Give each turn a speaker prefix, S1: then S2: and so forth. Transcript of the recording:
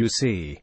S1: You see,